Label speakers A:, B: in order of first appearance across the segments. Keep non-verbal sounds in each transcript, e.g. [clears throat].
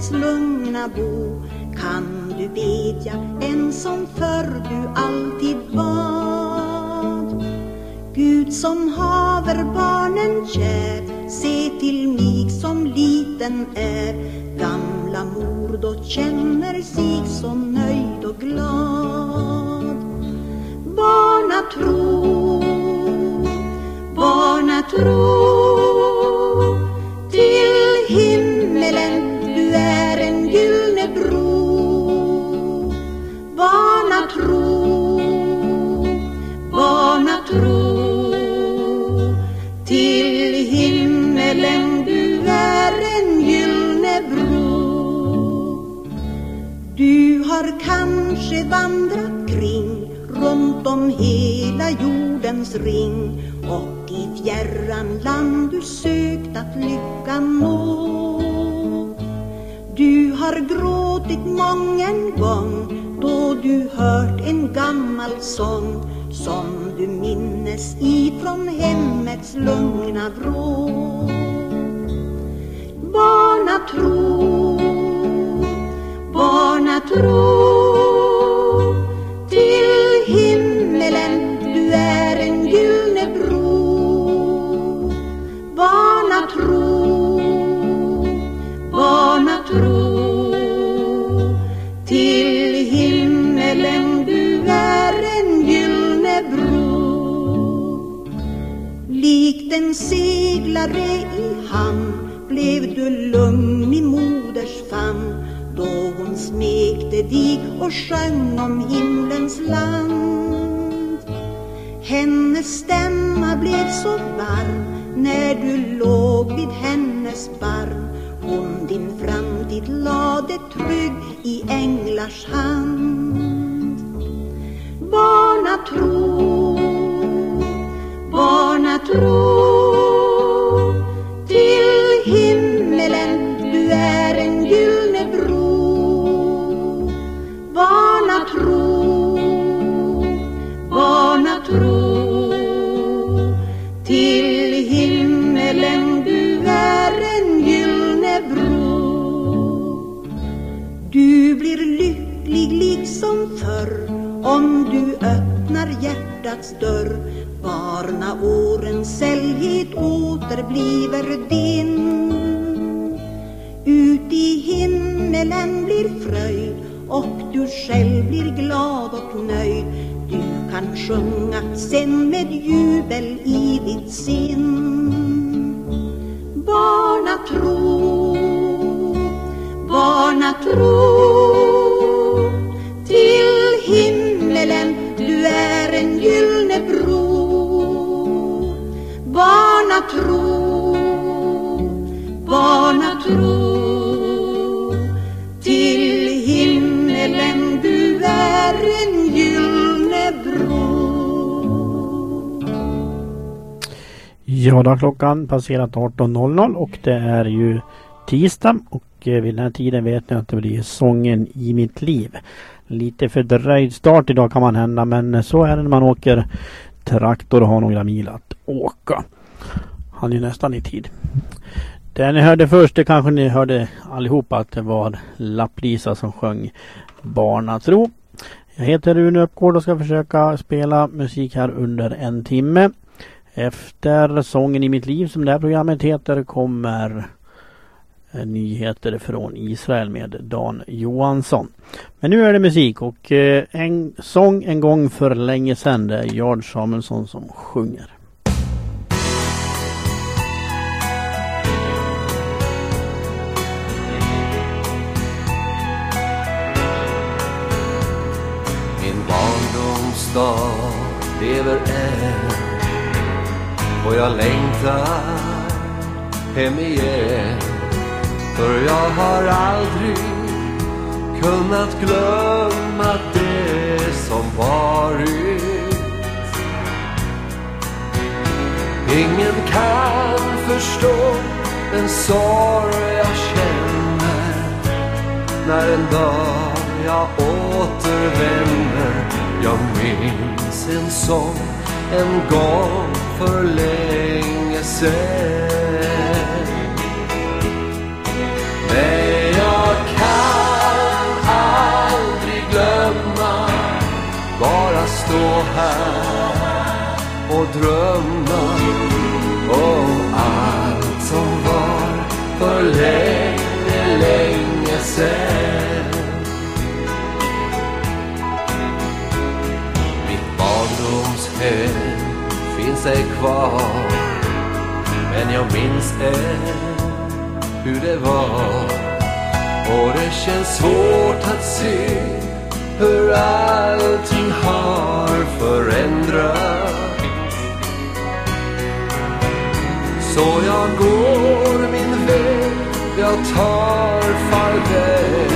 A: hemmets lugna bo kan du bedja en som förr du alltid bad. Gud som haver barnen kär, se till mig som liten är. Gamla mor då känner sig så nöjd och glad. Barnatro, barnatro tro kanske vandrat kring runt om hela jordens ring och i fjärran land du sökt att lyckan nå. Du har gråtit mången gång då du hört en gammal sång som du minnes ifrån hemmets lugna vrå. Barnatro, barnatro tro Seglare i hamn blev du lugn i moders famn då hon smekte dig och sjöng om himlens land. Hennes stämma blev så varm när du låg vid hennes barm. Hon din framtid lade trygg i änglars hand. Barnatro, barnatro tro hjärtats dörr. Barnaårens sällhet återbliver din. Ut i himmelen blir fröjd och du själv blir glad och nöjd. Du kan sjunga sen med jubel i ditt sinn. Barnatro, barnatro tro den gyllne bro gyllene tro, Barnatro, barnatro till himmelen du är en gyllne bro.
B: Ja, då har klockan passerat 18.00 och det är ju tisdag och och eh, vid den här tiden vet ni att det blir sången i mitt liv. Lite fördröjd start idag kan man hända men så är det när man åker traktor och har några mil att åka. Han är ju nästan i tid. Det ni hörde först, det kanske ni hörde allihopa att det var Lapp-Lisa som sjöng Barnatro. Jag heter Rune Uppgård och ska försöka spela musik här under en timme. Efter sången i mitt liv som det här programmet heter kommer Eh, nyheter från Israel med Dan Johansson. Men nu är det musik och eh, en sång en gång för länge sedan. Det är Jard Samuelsson som sjunger.
C: Min barndomsdag lever än och jag längtar hem igen för jag har aldrig kunnat glömma det som varit. Ingen kan förstå den sorg jag känner när en dag jag återvänder. Jag minns en sång en gång för länge sen Nej, jag kan aldrig glömma Bara stå här och drömma om allt som var för länge, länge sen Mitt barndomshem finns ej kvar men jag minns än hur det var. Och det känns svårt att se hur allting har förändrats. Så jag går min väg, jag tar farväl.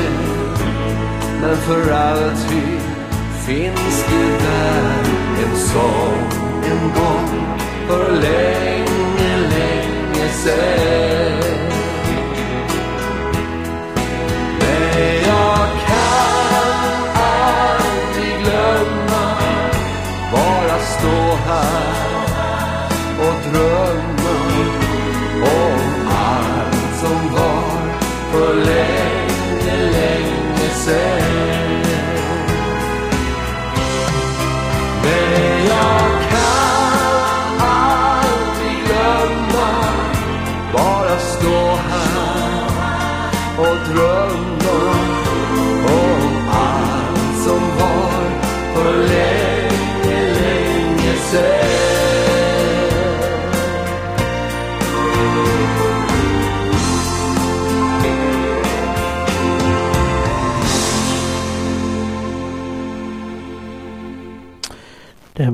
C: Men för alltid finns det där en sång en gång för länge, länge sen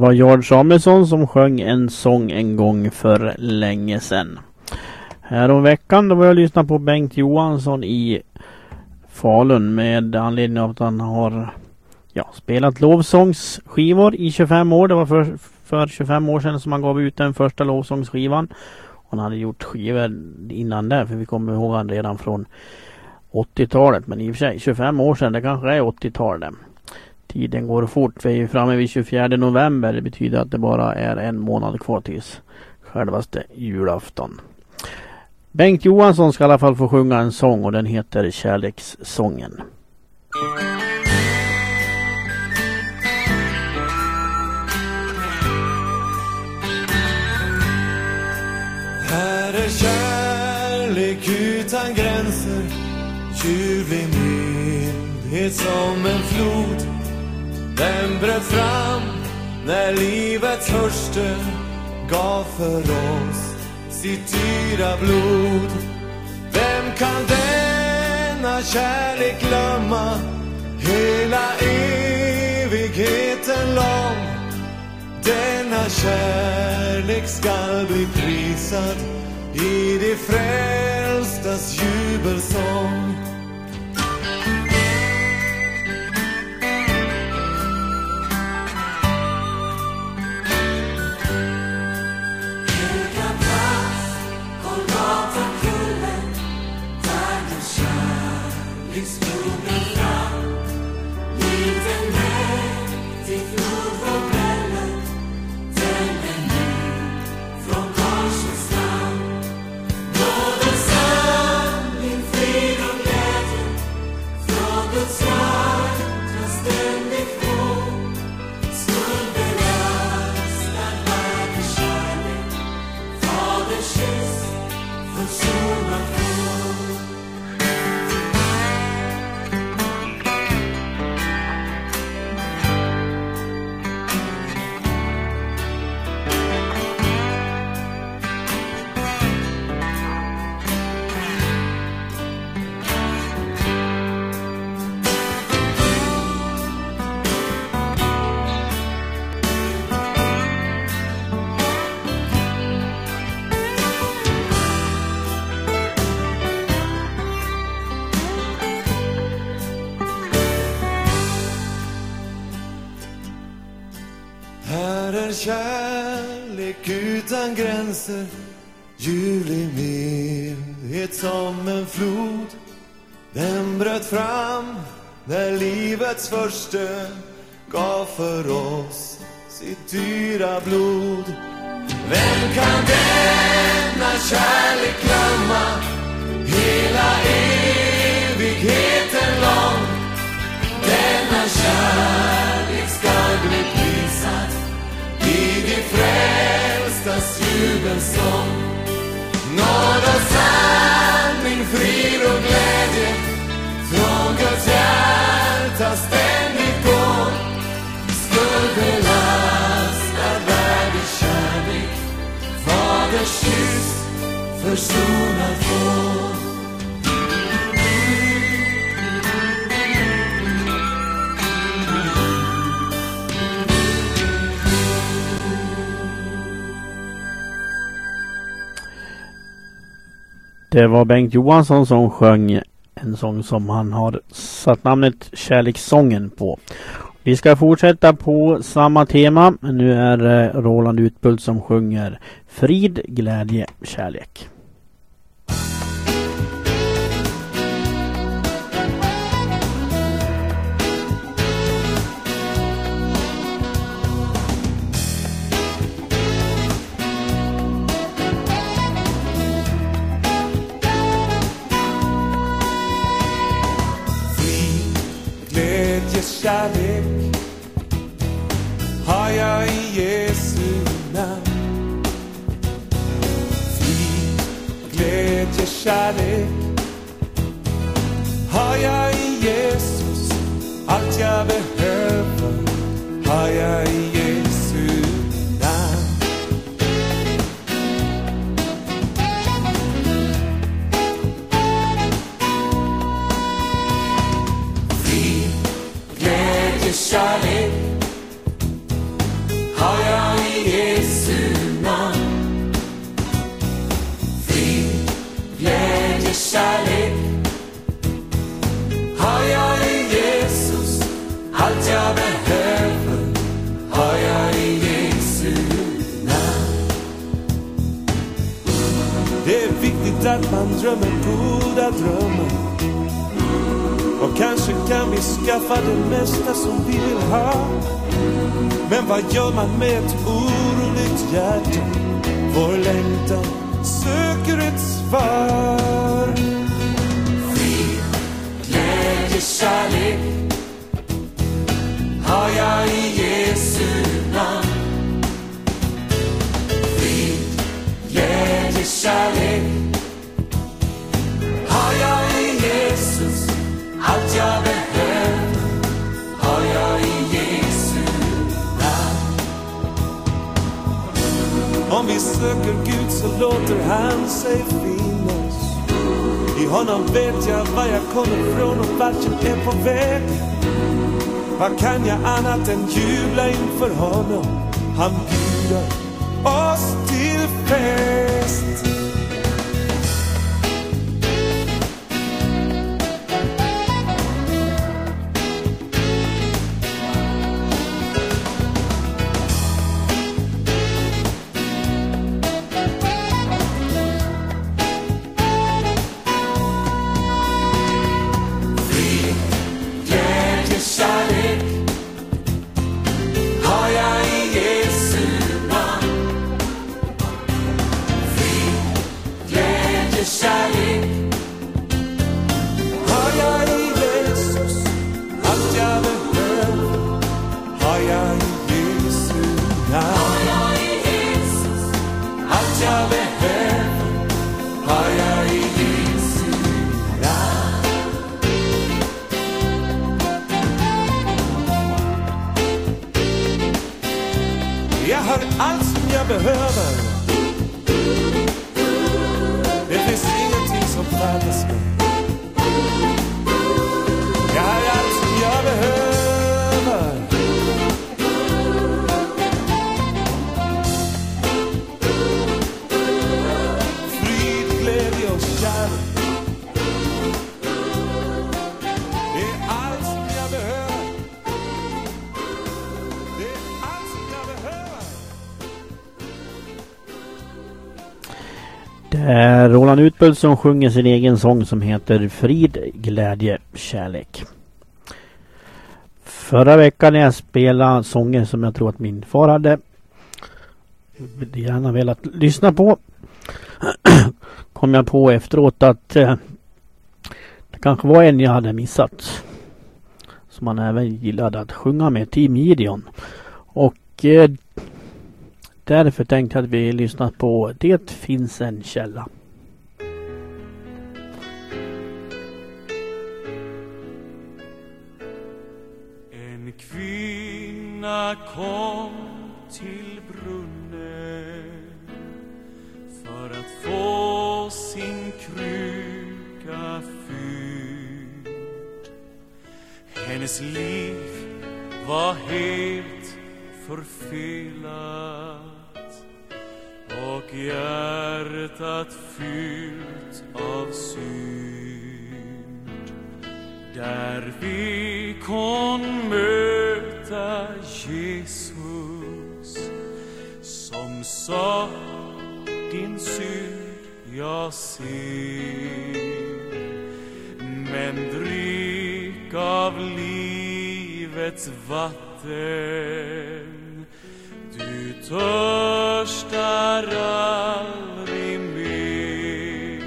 C: var
B: George Samuelsson som sjöng en sång en gång för länge sedan. Häromveckan då var jag lyssna på Bengt Johansson i Falun med anledning av att han har ja, spelat lovsångsskivor i 25 år. Det var för, för 25 år sedan som han gav ut den första lovsångsskivan. Han hade gjort skivor innan det för vi kommer ihåg han redan från 80-talet. Men i och för sig 25 år sedan, det kanske är 80-tal det. Tiden går fort. Vi är ju framme vid 24 november. Det betyder att det bara är en månad kvar tills självaste julafton. Bengt Johansson ska i alla fall få sjunga en sång och den heter Kärlekssången.
D: Här är kärlek utan gränser Ljuvlig mildhet som en flod den bröt fram när livets hörste gav för oss sitt dyra blod. Vem kan denna kärlek glömma? Hela evigheten lång. Denna kärlek skall bli prisad i de frälstas jubelsång. Kärlek utan gränser. Ljuvlig mildhet som en flod. Den bröt fram när livets första gav för oss sitt dyra blod. Vem kan denna kärlek glömma? Hela evigheten lång. Denna kärlek skall bli i
E: frälstas jubelsång Nåd och sanning, frid och glädje från Guds hjärta ständigt går. Skuldbelastad värld i kärlek, Faders kyss försonad får.
B: Det var Bengt Johansson som sjöng en sång som han har satt namnet Kärlekssången på. Vi ska fortsätta på samma tema. Nu är det Roland Utbult som sjunger Frid, glädje, kärlek.
E: Glädje, kärlek har jag i Jesu namn. Frid, glädje, kärlek har goda drömmar. Och kanske kan vi skaffa det mesta som vi vill ha. Men vad gör man med ett oroligt hjärta? Vår längtan söker ett svar. Frid, glädje, kärlek. Har jag i Jesu namn. Söker Gud så låter han sig finnas. I honom vet jag var jag kommer ifrån och vart jag är på väg. Vad kan jag annat än jubla inför honom? Han bjuder oss till fest. Det är
B: Roland Utbult som sjunger sin egen sång som heter Frid, glädje, kärlek. Förra veckan när jag spelade sånger som jag tror att min far hade gärna velat lyssna på [clears throat] kom jag på efteråt att eh, det kanske var en jag hade missat. Som han även gillade att sjunga med, Team Gideon. Och eh, därför tänkte jag att vi lyssnar på Det finns en källa.
F: En kvinna kom till brunnen för att få sin kruka fylld. Hennes liv var helt förfelat och hjärtat fyllt av synd. Där fick hon möta Jesus som sa din synd jag ser men drick av livets vatten törstar aldrig mer.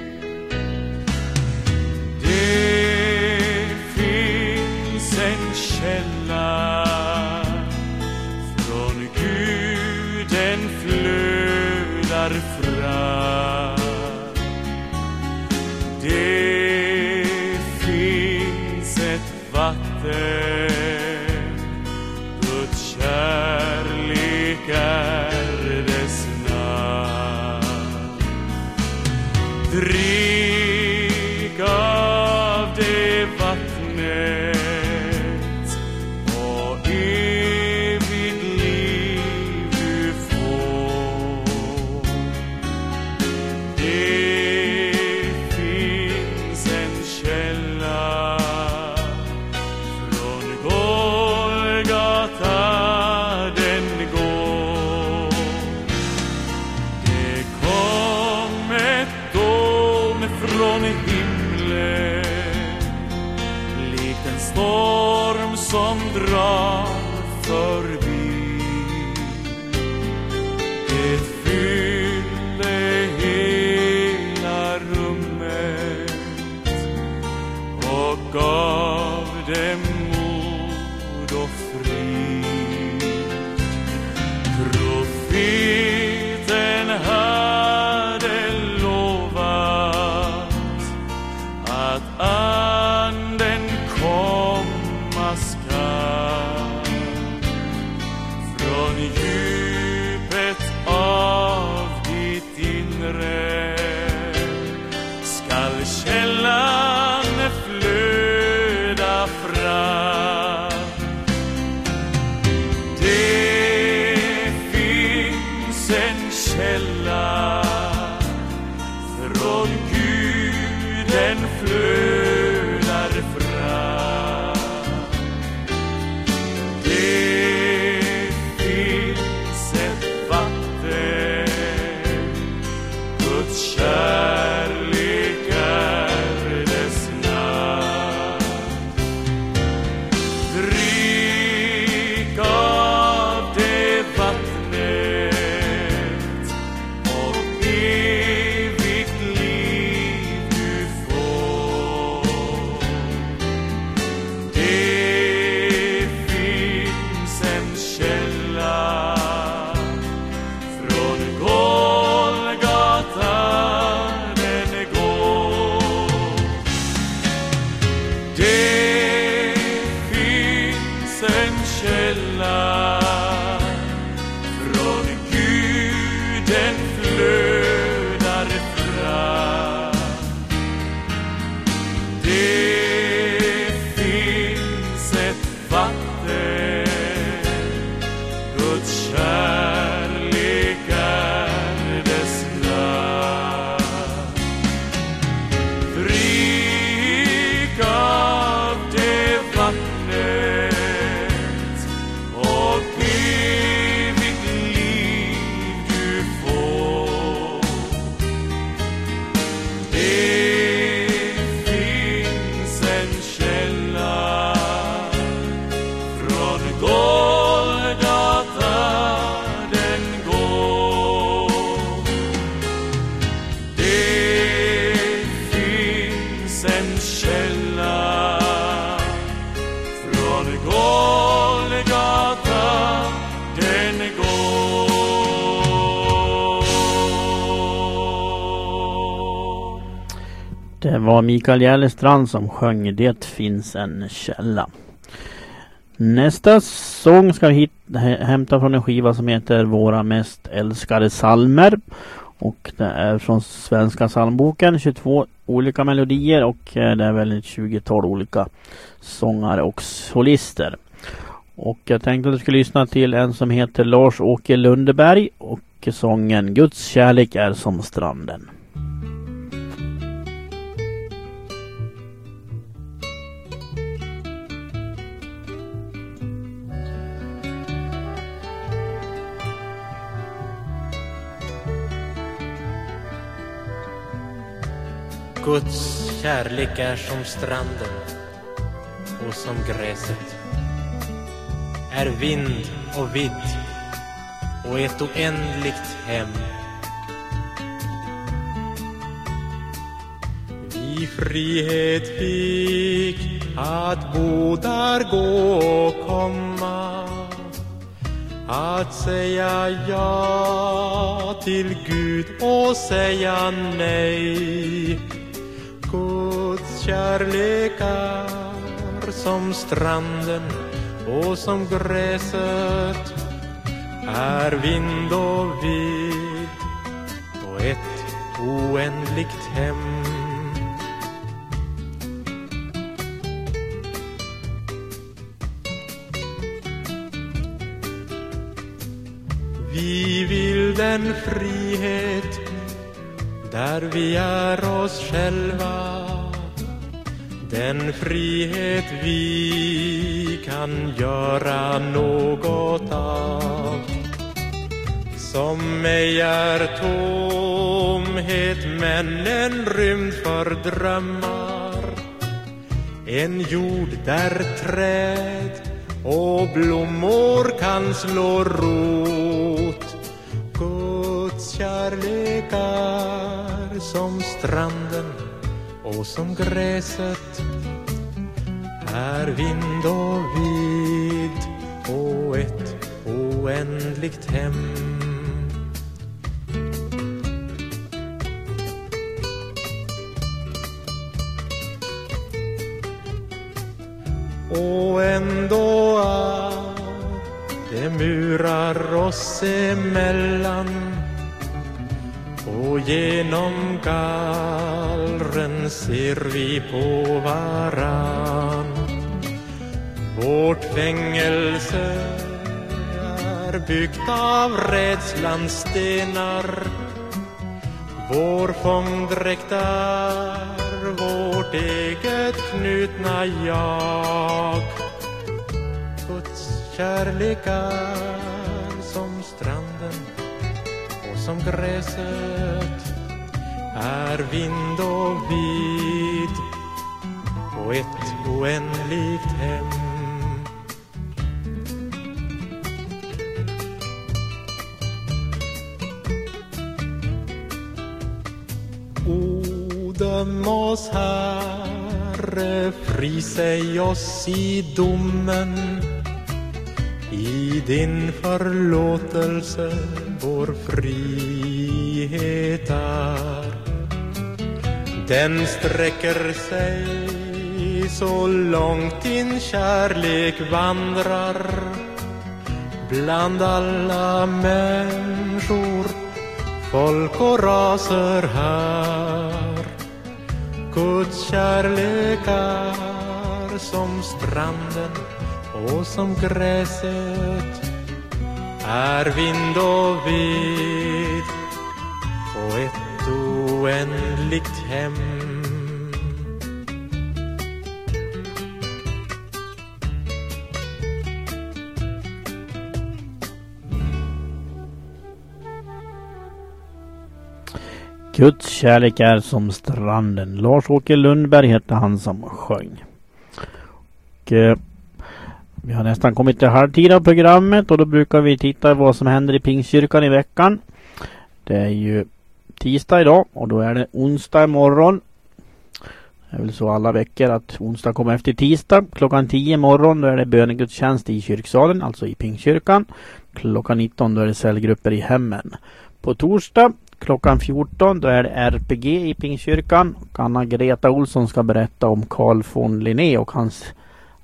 F: Det finns en källa från Gud den flödar fram. Det finns ett vatten kärlek Det
B: var Mikael Järlestrand som sjöng Det finns en källa. Nästa sång ska vi hämta från en skiva som heter Våra mest älskade salmer. Och det är från Svenska psalmboken. 22 olika melodier och eh, det är väl ett 20-tal olika sångare och solister. Och jag tänkte att du skulle lyssna till en som heter Lars-Åke Lundeberg och sången Guds kärlek är som stranden.
G: Guds kärlek är som stranden och som gräset är vind och vidd och ett oändligt hem. Vi frihet fick att bo där gå och komma att säga ja till Gud och säga nej Guds kärlek är som stranden och som gräset är vind och vid och ett oändligt hem. Vi vill den frihet där vi är oss själva. Den frihet vi kan göra något av. Som ej är tomhet men en rymd för drömmar. En jord där träd och blommor kan slå rot. Kärlek är som stranden och som gräset är vind och vid och ett oändligt hem. Och ändå är det murar oss emellan och genom gallren ser vi på varann. Vårt fängelse är byggt av rädslans stenar. Vår fångdräkt är vårt eget knutna jag. Guds kärlek är som gräset är vind och vid och ett oändligt hem. O, döm oss, Herre, frisäg oss i domen din förlåtelse vår frihet är. Den sträcker sig så långt din kärlek vandrar bland alla människor, folk och raser här. Guds kärlek är som stranden och som gräset är vind och vid och ett oändligt hem.
B: Guds kärlek är som stranden. Lars-Åke Lundberg hette han som sjöng. Och, eh, vi har nästan kommit till halvtid av programmet och då brukar vi titta vad som händer i Pingstkyrkan i veckan. Det är ju tisdag idag och då är det onsdag imorgon. Det är väl så alla veckor att onsdag kommer efter tisdag. Klockan 10 imorgon då är det bönegudstjänst i kyrksalen, alltså i Pingstkyrkan. Klockan 19 då är det cellgrupper i hemmen. På torsdag klockan 14 då är det RPG i Pingstkyrkan. Anna-Greta Olsson ska berätta om Carl von Linné och hans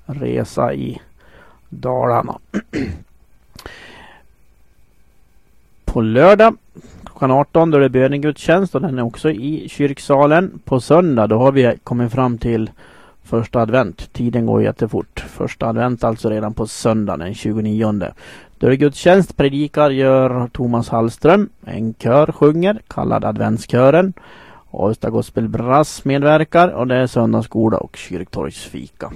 B: resa i Dalarna. På lördag klockan 18 då är det bönegudstjänst och den är också i kyrksalen. På söndag då har vi kommit fram till första advent. Tiden går jättefort. Första advent alltså redan på söndag den 29. Då är det gudstjänst. Predikar gör Thomas Hallström. En kör sjunger kallad Adventskören. Avesta Gospel Brass medverkar och det är söndagsskola och kyrktorgsfika.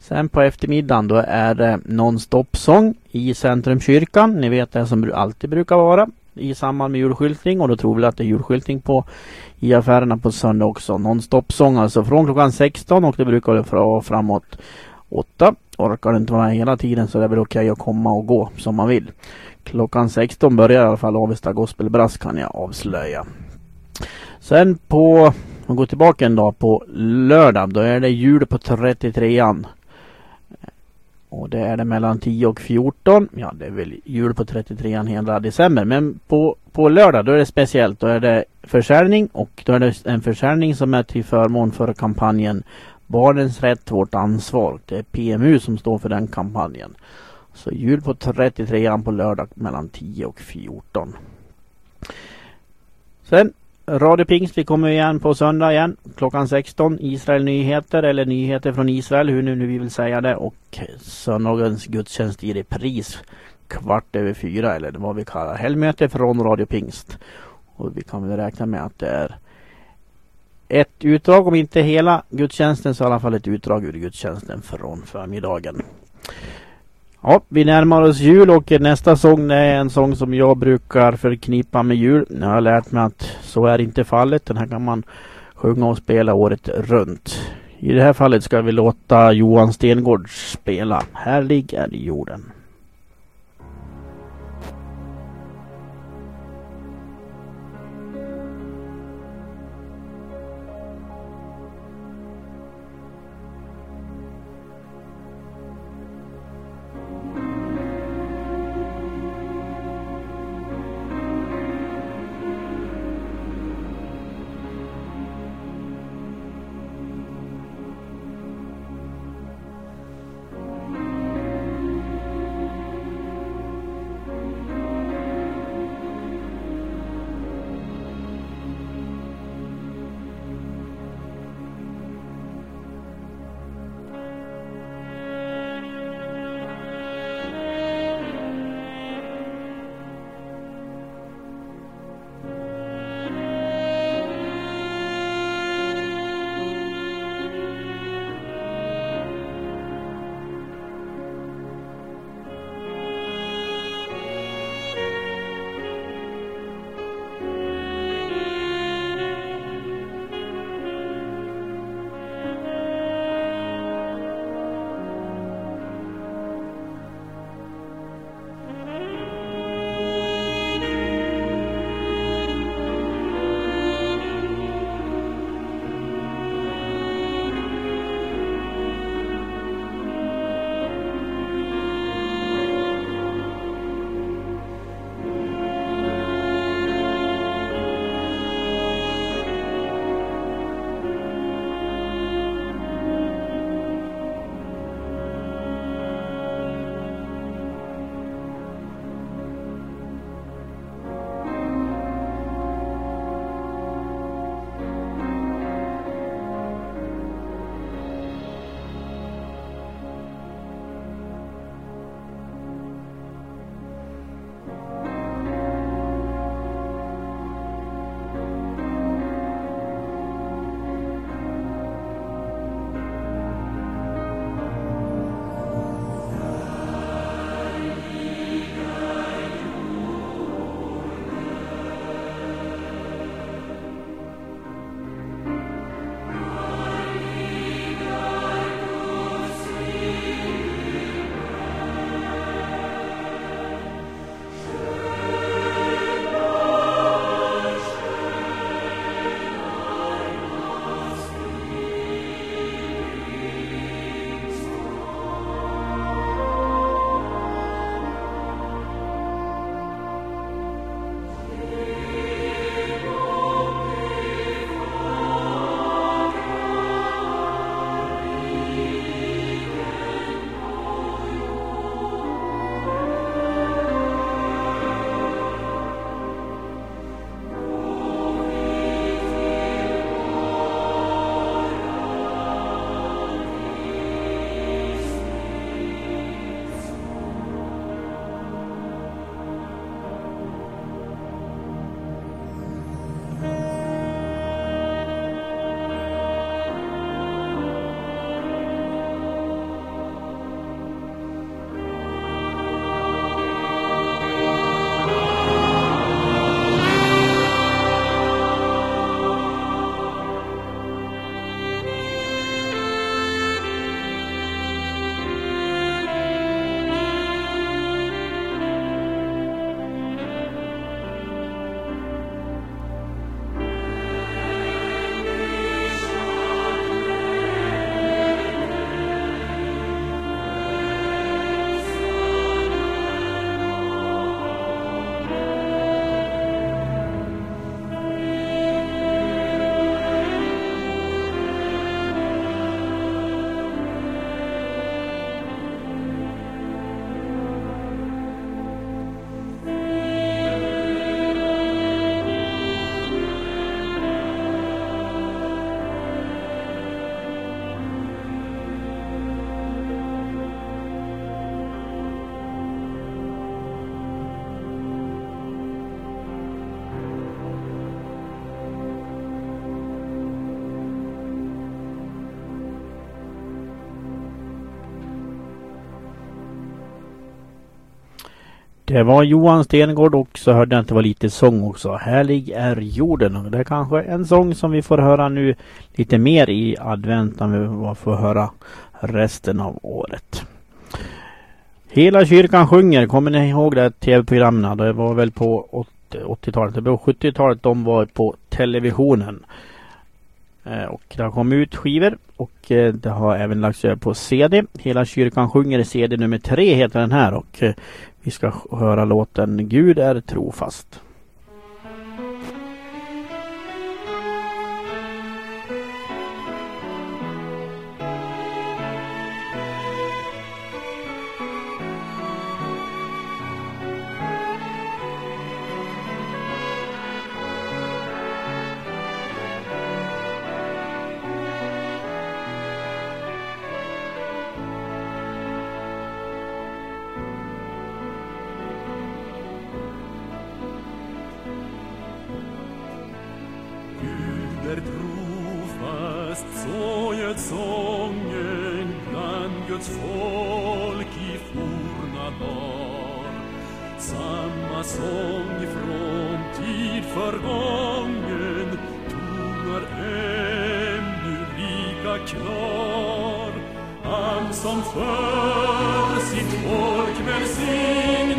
B: Sen på eftermiddagen då är det nonstop-sång i Centrumkyrkan. Ni vet det som alltid brukar vara i samband med julskyltning och då tror vi att det är julskyltning på i affärerna på söndag också. Nonstop-sång alltså från klockan 16 och det brukar vara framåt 8. Orkar inte vara hela tiden så det är väl okej att komma och gå som man vill. Klockan 16 börjar i alla fall Avesta Gospel Brass kan jag avslöja. Sen på, om går tillbaka en dag på lördag, då är det jul på 33an. Och det är det mellan 10 och 14. Ja, det är väl jul på 33an hela december. Men på, på lördag då är det speciellt. Då är det försäljning och då är det en försäljning som är till förmån för kampanjen Barnens rätt, vårt ansvar. Det är PMU som står för den kampanjen. Så jul på 33an på lördag mellan 10 och 14. Sen Radio Pingst, vi kommer igen på söndag igen klockan 16. Israel Nyheter eller Nyheter från Israel, hur nu, nu vi vill säga det. Och söndagens gudstjänst i repris kvart över fyra eller vad vi kallar helgmöte från Radio Pingst. Och vi kan väl räkna med att det är ett utdrag, om inte hela gudstjänsten så i alla fall ett utdrag ur gudstjänsten från förmiddagen. Ja, vi närmar oss jul och nästa sång är en sång som jag brukar förknippa med jul. Jag har lärt mig att så är inte fallet. Den här kan man sjunga och spela året runt. I det här fallet ska vi låta Johan Stengård spela Härlig är jorden.
H: Det var Johan Stengård och så hörde jag att det var lite sång också. Härlig är jorden. Och det är kanske en sång som vi får höra nu lite mer i advent när vi får höra resten av året. Hela kyrkan sjunger. Kommer ni ihåg det tv-programmen? Det var väl på 80-talet. Det var 70-talet de var på televisionen. Eh, och det har kommit ut skivor och eh, det har även lagts över på CD. Hela kyrkan sjunger CD nummer tre heter den här och eh, vi ska höra låten Gud är trofast. sången bland Guds folk i forna dar Samma sång ifrån tid förgången tonar ännu lika klar. Han som för sitt folk välsignar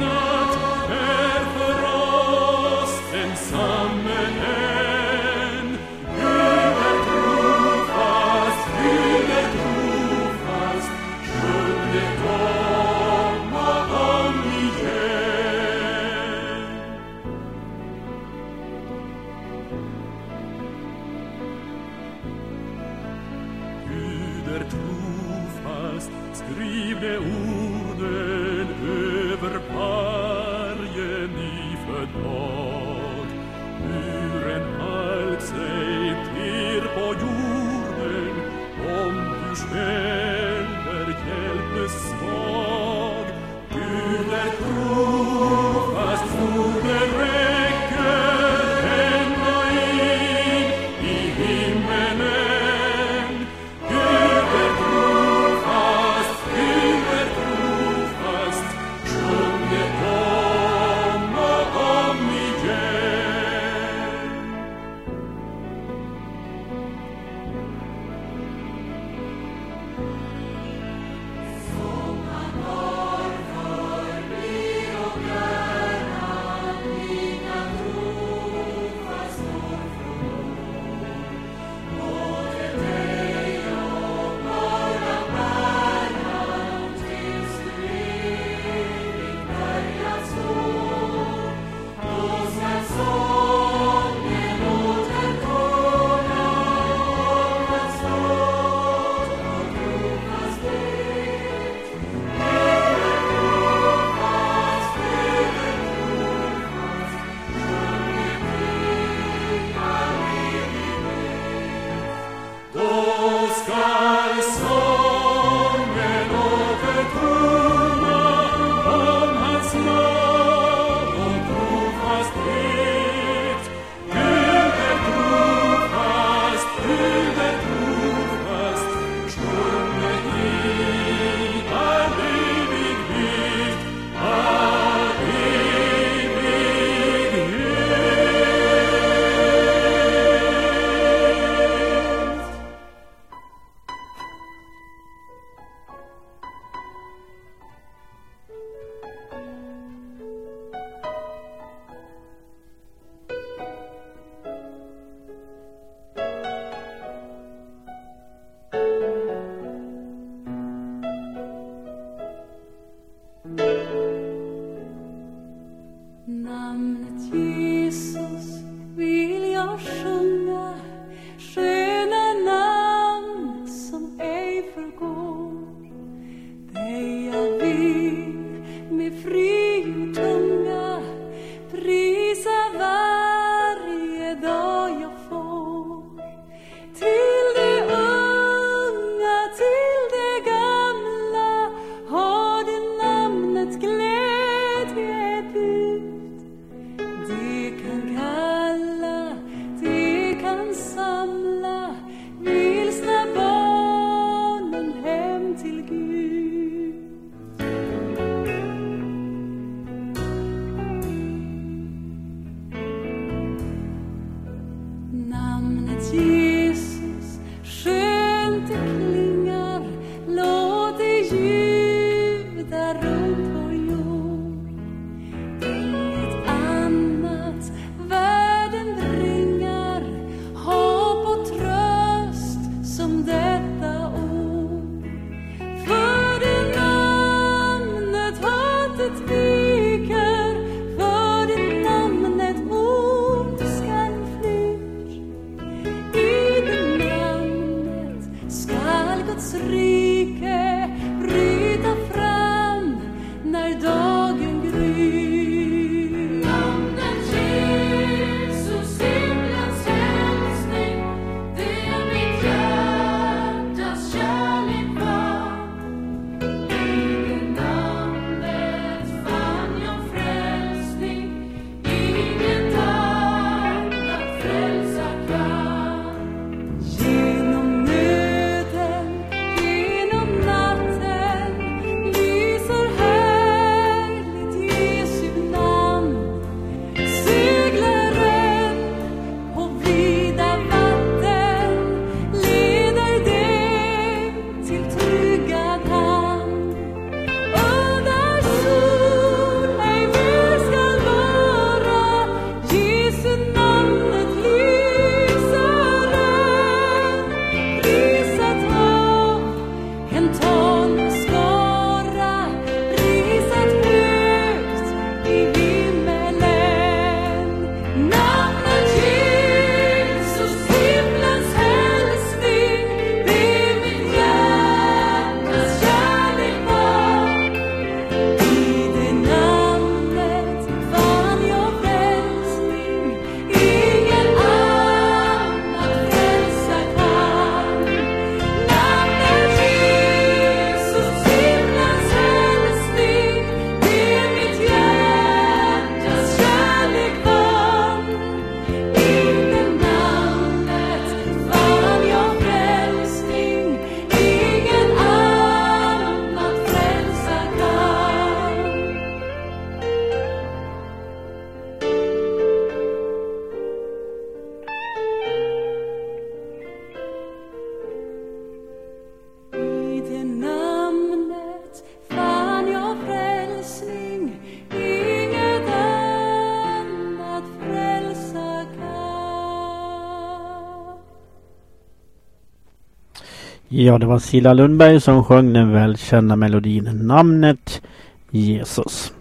B: Ja, det var Silla Lundberg som sjöng den välkända melodin Namnet Jesus.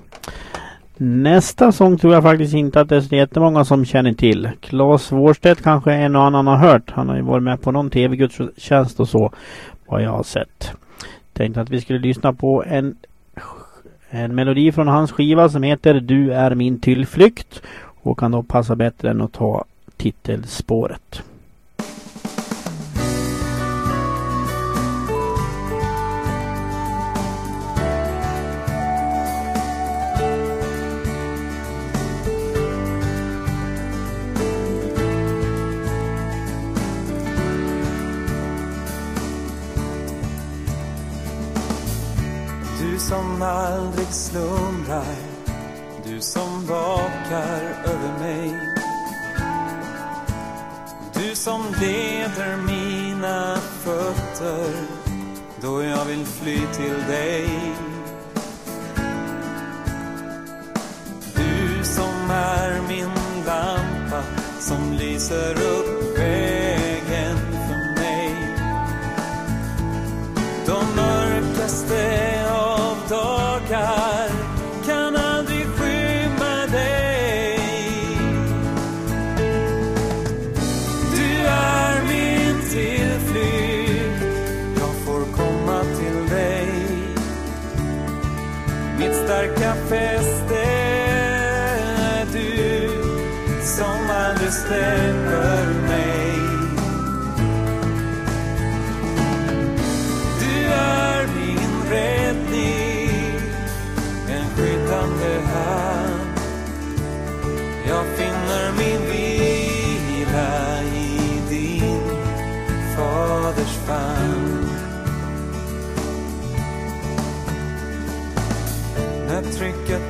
B: Nästa sång tror jag faktiskt inte att det är så jättemånga som känner till. Claes Wårstedt kanske en och annan har hört. Han har ju varit med på någon tv-gudstjänst och så. Vad jag har sett. Tänkte att vi skulle lyssna på en, en melodi från hans skiva som heter Du är min tillflykt. Och kan då passa bättre än att ta titelspåret.
I: Slumrar Du som vakar över mig. Du som leder mina fötter då jag vill fly till dig. Du som är min lampa som lyser upp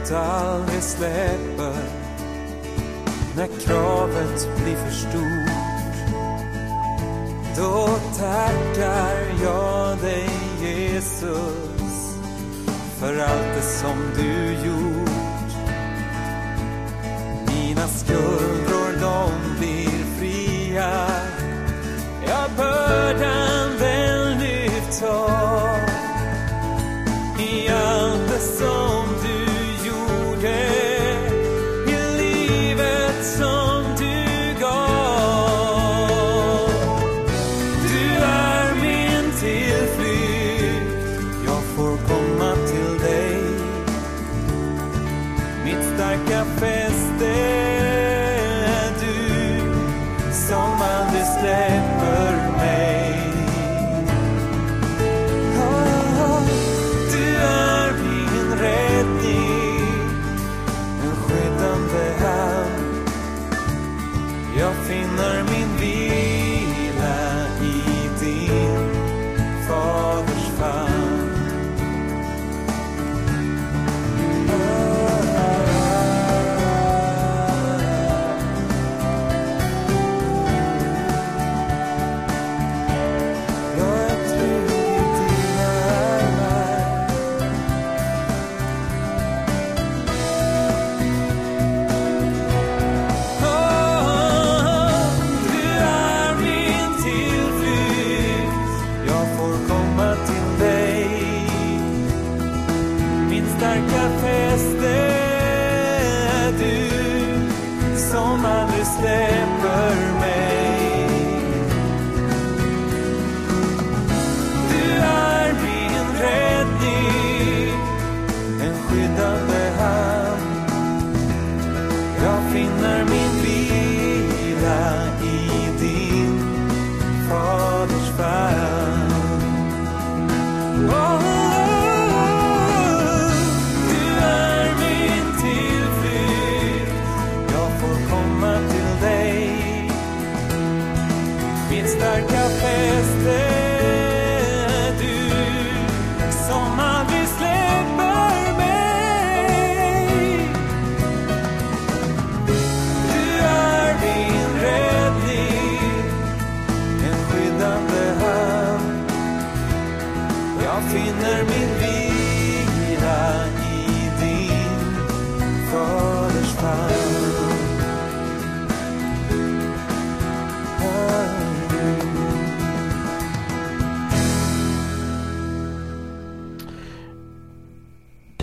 I: trycket aldrig släpper När kravet blir för stort. Då tackar jag dig Jesus för allt det som du gjort. Mina skulder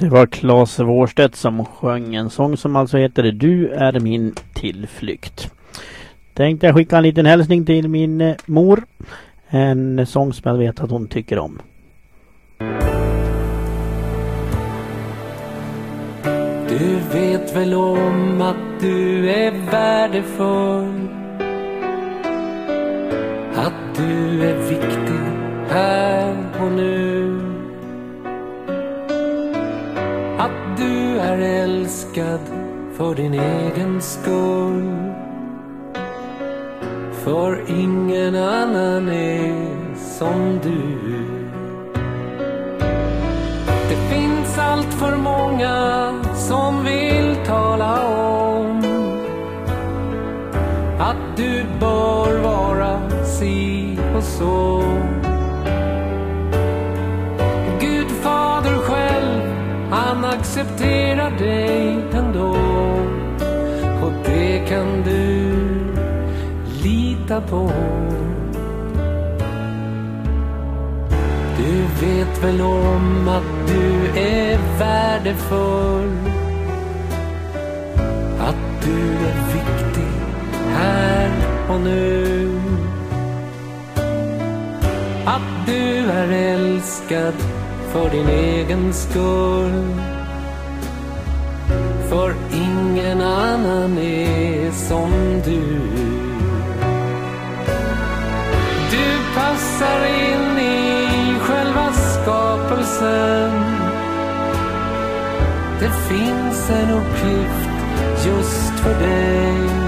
I: Det
B: var Claes Vårstedt som sjöng en sång som alltså heter Du är min tillflykt. Tänkte jag skicka en liten hälsning till min eh, mor. En sång som jag vet att hon tycker om.
C: Du vet väl om att du är värdefull Att du är viktig här och nu är älskad för din egen skull För ingen annan är som du Det finns allt för många som vill tala om att du bör vara si och så. Accepterar dig ändå. Och det kan du lita på. Du vet väl om att du är värdefull Att du är viktig här och nu Att du är älskad för din egen skull för ingen annan är som du. Du passar in i själva skapelsen. Det finns en uppgift just för dig.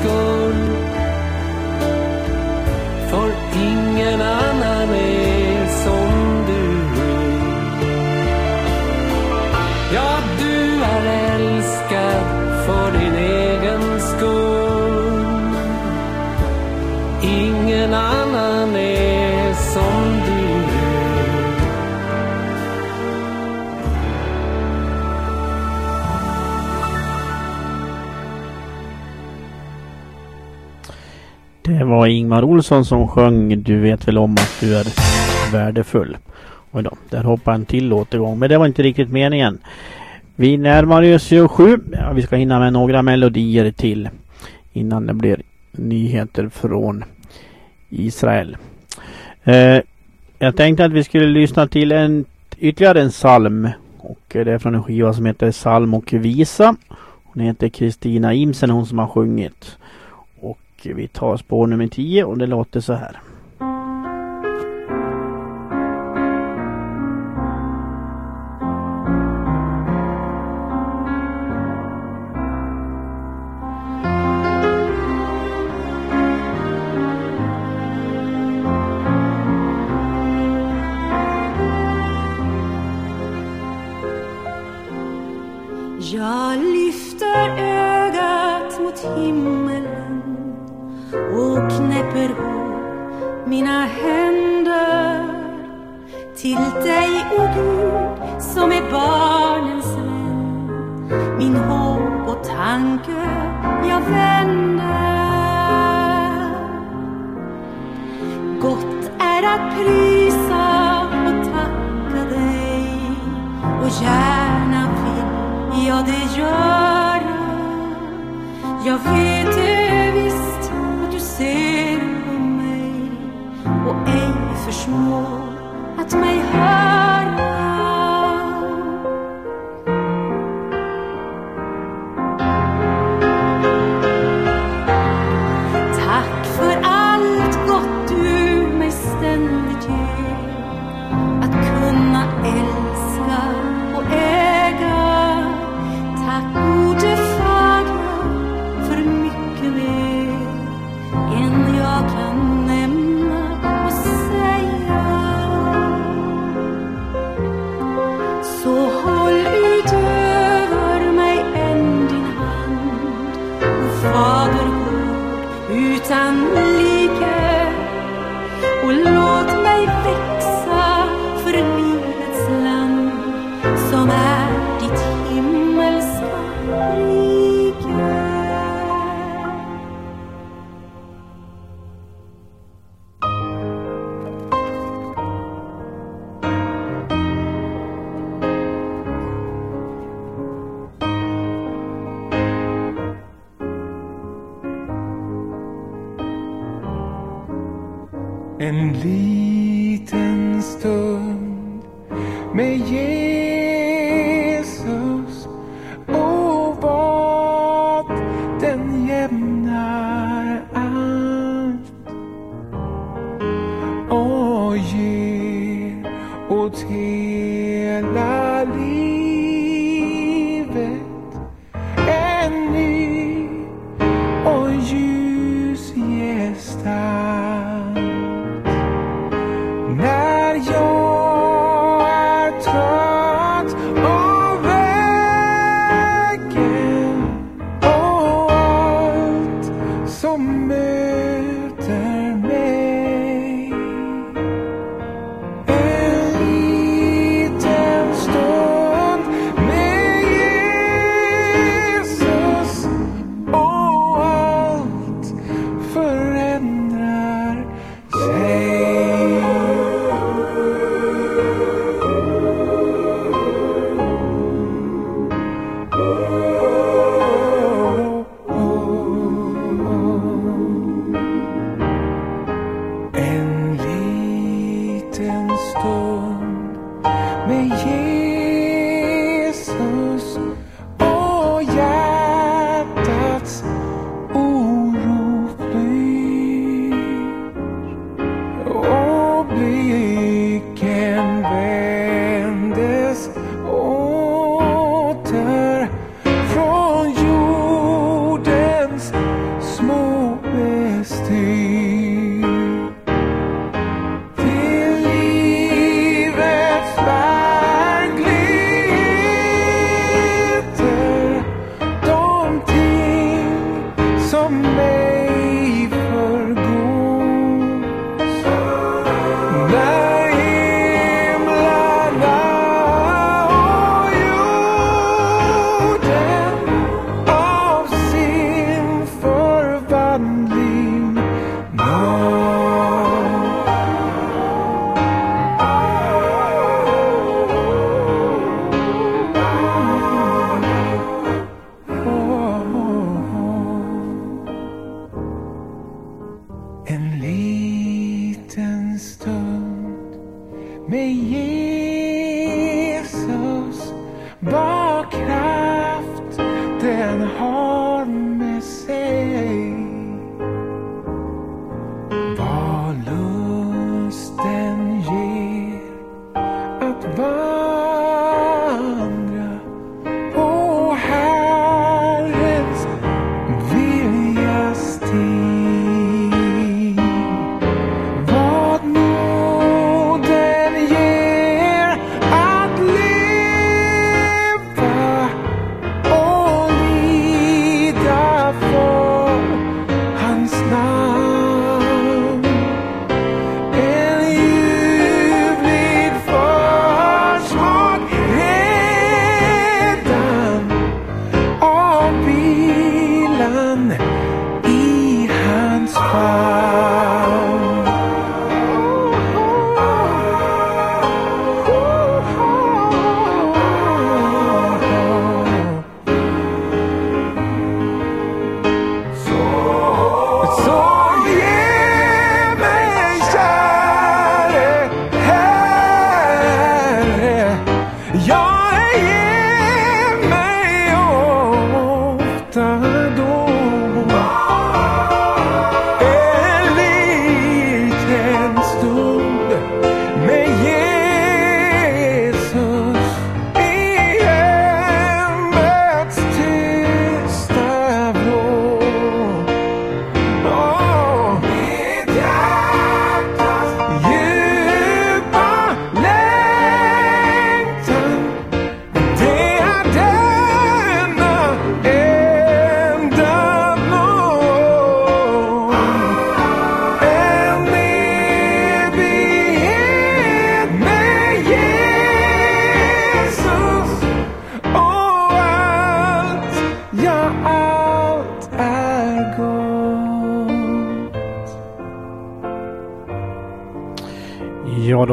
C: Skull. För ingen annan är som du. Ja, du är älskad för din egen skull. Ingen annan är
B: Det var Ingmar Olsson som sjöng Du vet väl om att du är värdefull. Oj då, där hoppade en till återgång. Men det var inte riktigt meningen. Vi närmar oss ju sju. Ja, vi ska hinna med några melodier till. Innan det blir nyheter från Israel. Eh, jag tänkte att vi skulle lyssna till en ytterligare en psalm. Och det är från en skiva som heter Psalm och visa. Hon heter Kristina Imsen, hon som har sjungit. Vi tar spår nummer 10 och det låter så här.
J: Mina händer till dig, o Gud, som är barnens vän. Min hopp och tanke jag vänder. Gott är att prisa och tacka dig och gärna vill jag det göra. Jag vet förmår att mig
K: som möter mig. Med Jesus. Bara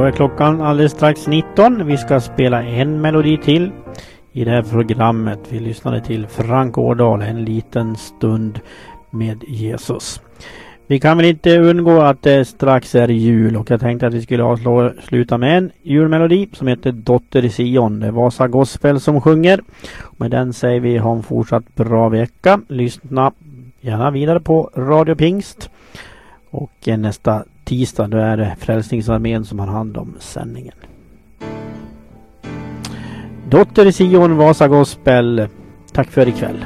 K: är
B: klockan alldeles strax 19. Vi ska spela en melodi till i det här programmet. Vi lyssnade till Frank Årdal, En liten stund med Jesus. Vi kan väl inte undgå att det strax är jul och jag tänkte att vi skulle avsluta med en julmelodi som heter Dotter i Sion. Det är Vasa Gospel som sjunger. Med den säger vi ha en fortsatt bra vecka. Lyssna gärna vidare på Radio Pingst. Och eh, nästa tisdag då är det Frälsningsarmén som har hand om sändningen. Dotter i Sion, Vasa Gospel. Tack för ikväll.